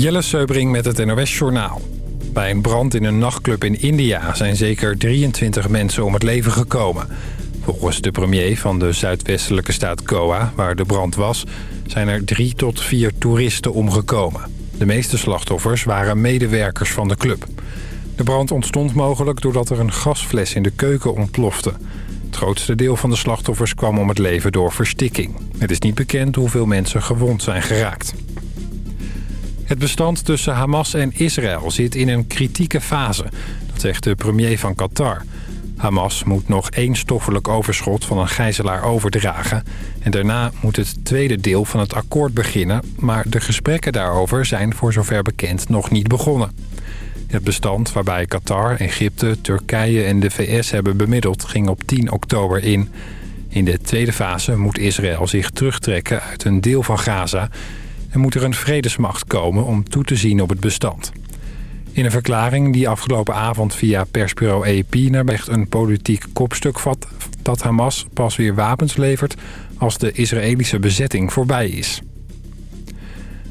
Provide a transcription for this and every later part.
Jelle Seubring met het NOS Journaal. Bij een brand in een nachtclub in India zijn zeker 23 mensen om het leven gekomen. Volgens de premier van de zuidwestelijke staat Goa, waar de brand was... zijn er drie tot vier toeristen omgekomen. De meeste slachtoffers waren medewerkers van de club. De brand ontstond mogelijk doordat er een gasfles in de keuken ontplofte. Het grootste deel van de slachtoffers kwam om het leven door verstikking. Het is niet bekend hoeveel mensen gewond zijn geraakt. Het bestand tussen Hamas en Israël zit in een kritieke fase. Dat zegt de premier van Qatar. Hamas moet nog één stoffelijk overschot van een gijzelaar overdragen. En daarna moet het tweede deel van het akkoord beginnen. Maar de gesprekken daarover zijn voor zover bekend nog niet begonnen. Het bestand waarbij Qatar, Egypte, Turkije en de VS hebben bemiddeld... ging op 10 oktober in. In de tweede fase moet Israël zich terugtrekken uit een deel van Gaza... en moet er een vredesmacht komen om toe te zien op het bestand. In een verklaring die afgelopen avond via persbureau AP naar een politiek kopstuk vat... dat Hamas pas weer wapens levert als de Israëlische bezetting voorbij is.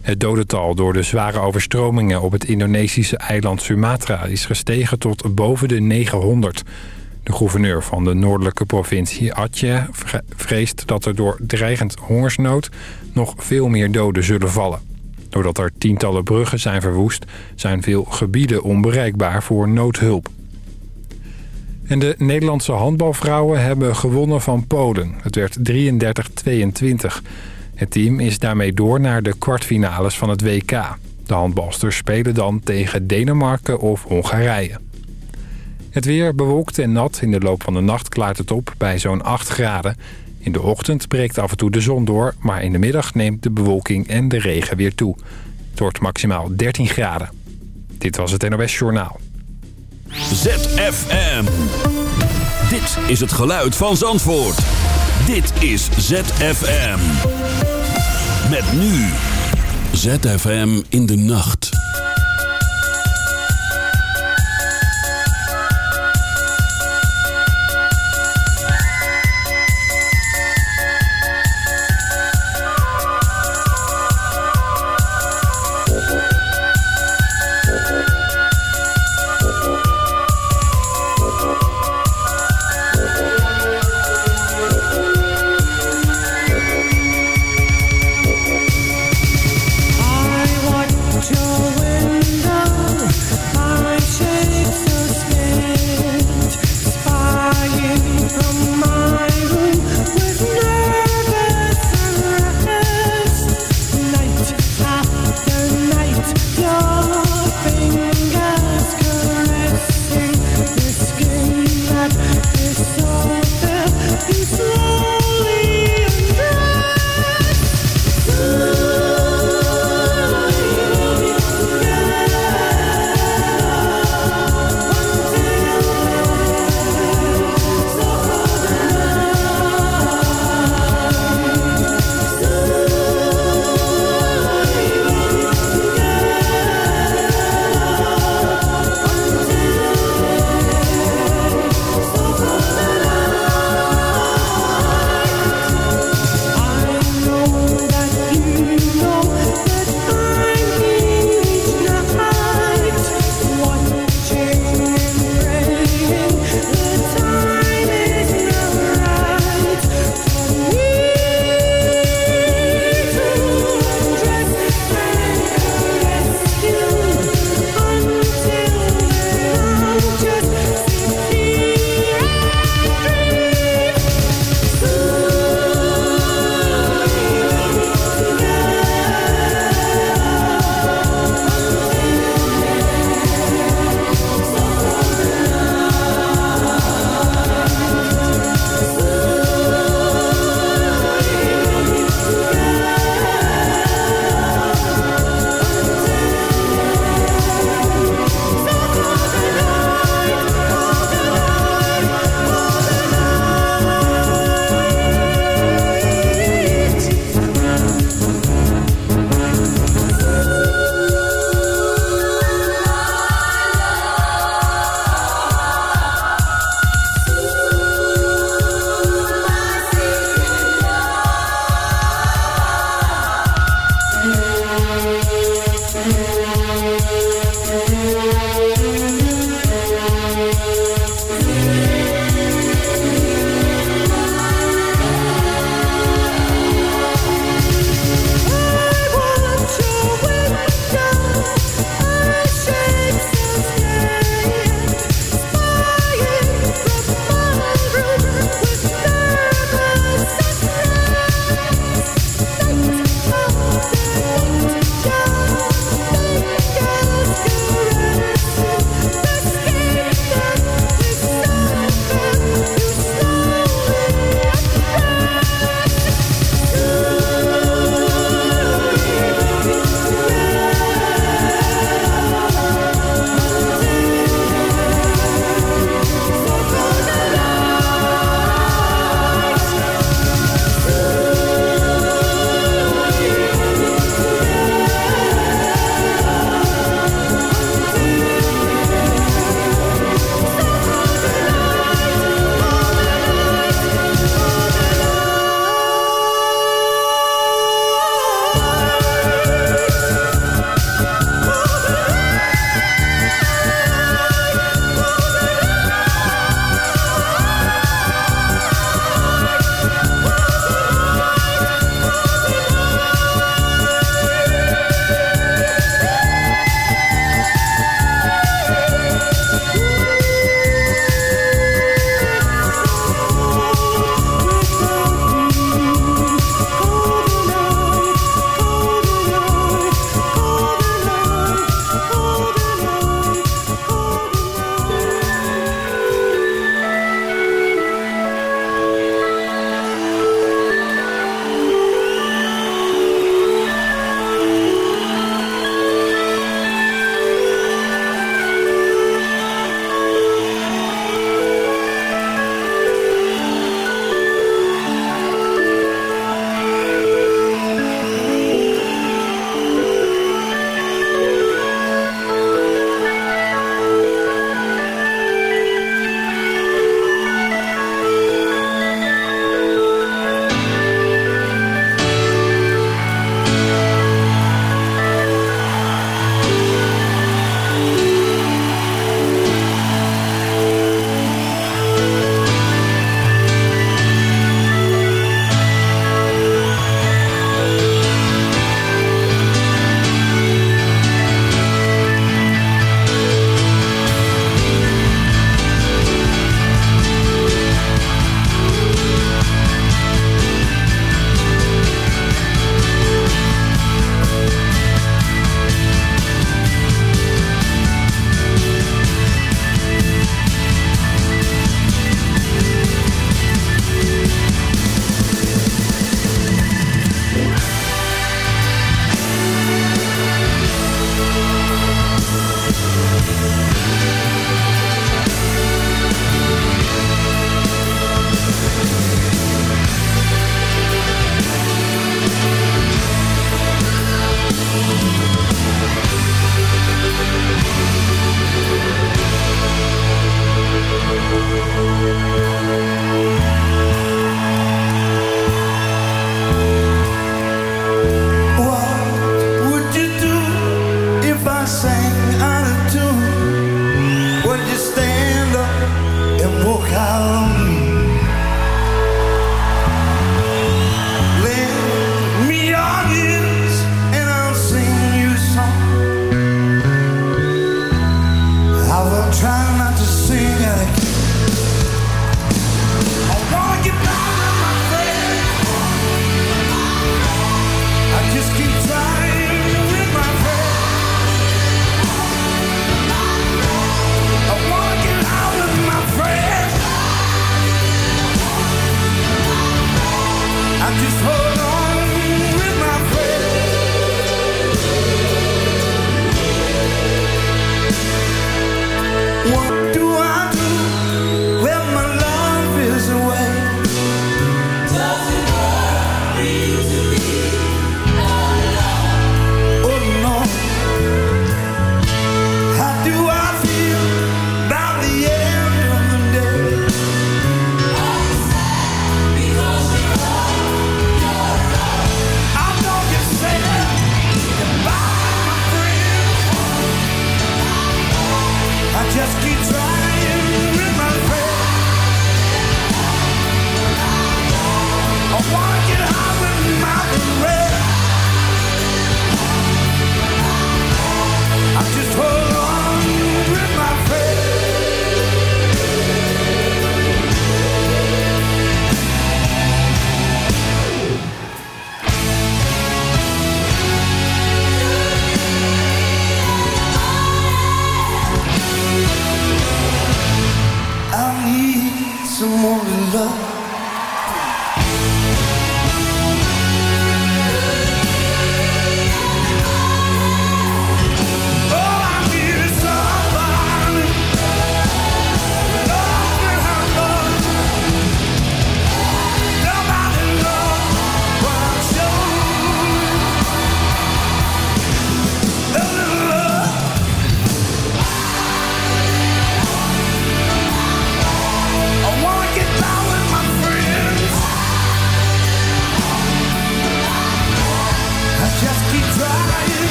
Het dodental door de zware overstromingen op het Indonesische eiland Sumatra is gestegen tot boven de 900. De gouverneur van de noordelijke provincie Aceh vreest dat er door dreigend hongersnood nog veel meer doden zullen vallen. Doordat er tientallen bruggen zijn verwoest, zijn veel gebieden onbereikbaar voor noodhulp. En de Nederlandse handbalvrouwen hebben gewonnen van Polen. Het werd 33-22. Het team is daarmee door naar de kwartfinales van het WK. De handbalsters spelen dan tegen Denemarken of Hongarije. Het weer bewolkt en nat. In de loop van de nacht klaart het op bij zo'n 8 graden. In de ochtend breekt af en toe de zon door... maar in de middag neemt de bewolking en de regen weer toe. Het wordt maximaal 13 graden. Dit was het NOS Journaal. ZFM. Dit is het geluid van Zandvoort. Dit is ZFM. Met nu. ZFM in de nacht.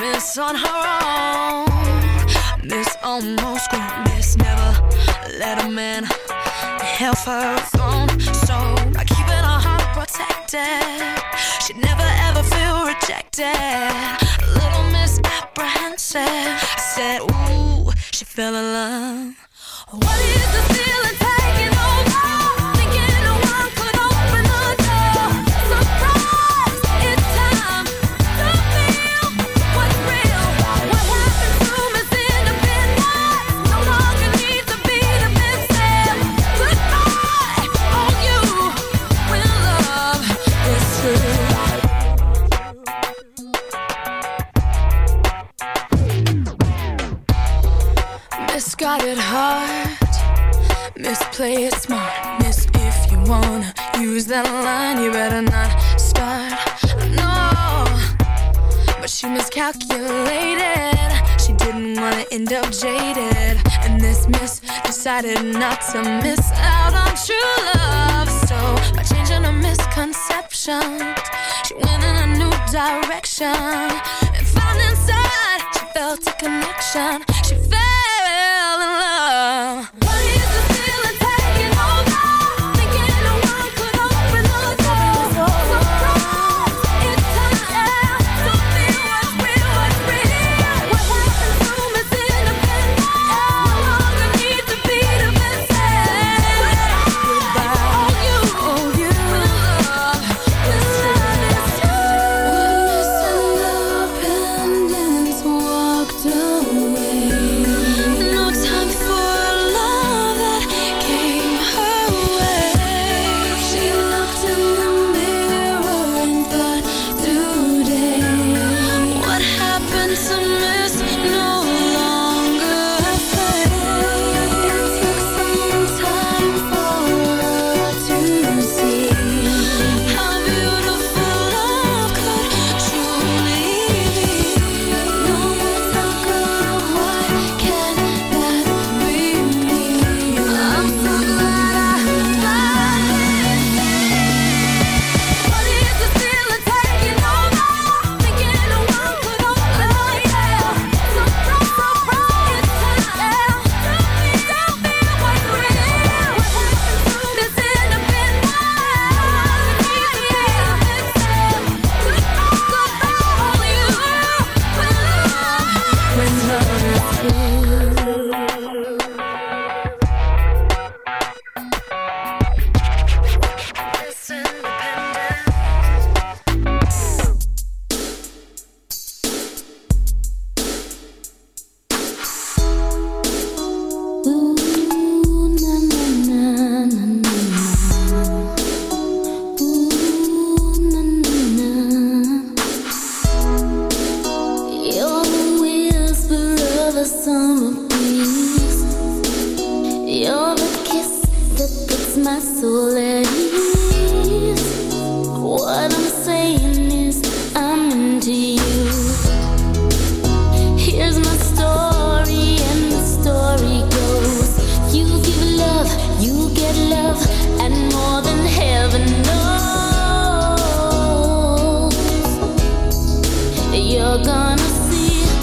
Miss on her own. Miss almost grown. Miss never let a man help her own. So by keeping her heart protected, she'd never ever feel rejected. Little little misapprehensive. Said, Ooh, she fell in love. What is the feeling? play it smart, miss. If you wanna use that line, you better not start. No, but she miscalculated. She didn't wanna end up jaded, and this miss decided not to miss out on true love. So by changing her misconception, she went in a new direction and found inside she felt a connection. She felt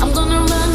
I'm gonna run.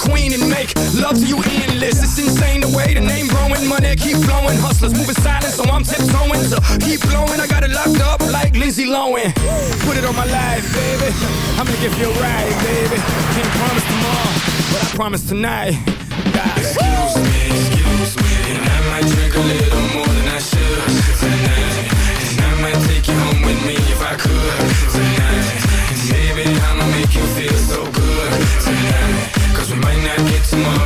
Queen and make love to you endless. It's insane the way the name growing, money keep flowing. Hustlers moving silent, so I'm tiptoeing. So keep blowing, I got it locked up like Lindsay Lohan. Put it on my life, baby. I'll make it feel right, baby. Can't promise tomorrow, but I promise tonight. Excuse me, excuse me, and I might drink a little more tomorrow.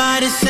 somebody sexy,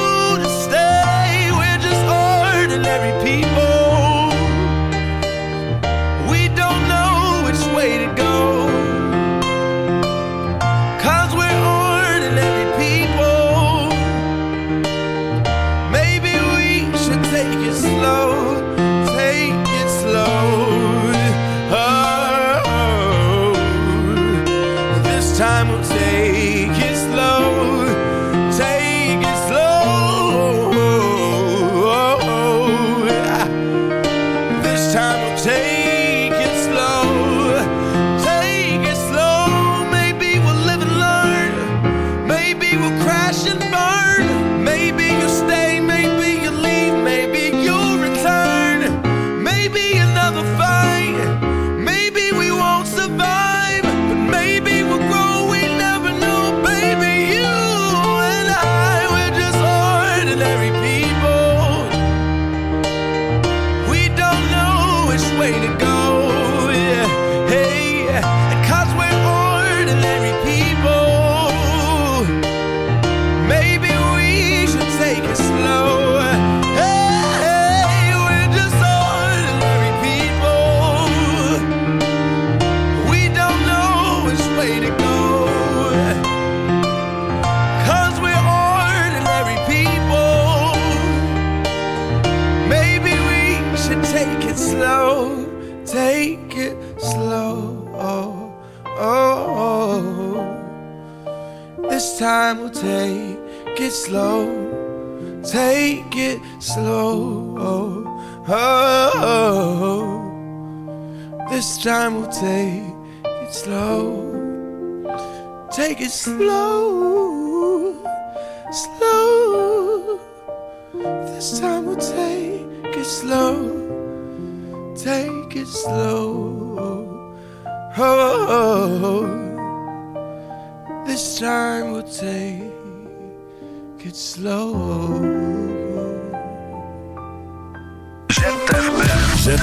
ordinary people.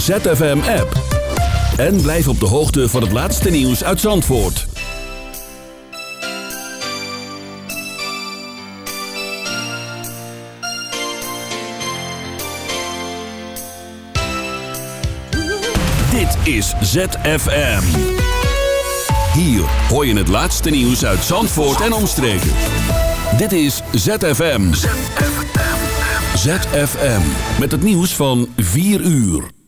ZFM-app. En blijf op de hoogte van het laatste nieuws uit Zandvoort. Dit is ZFM. Hier hoor je het laatste nieuws uit Zandvoort en omstreken. Dit is ZFM. ZFM. ZFM. Met het nieuws van 4 uur.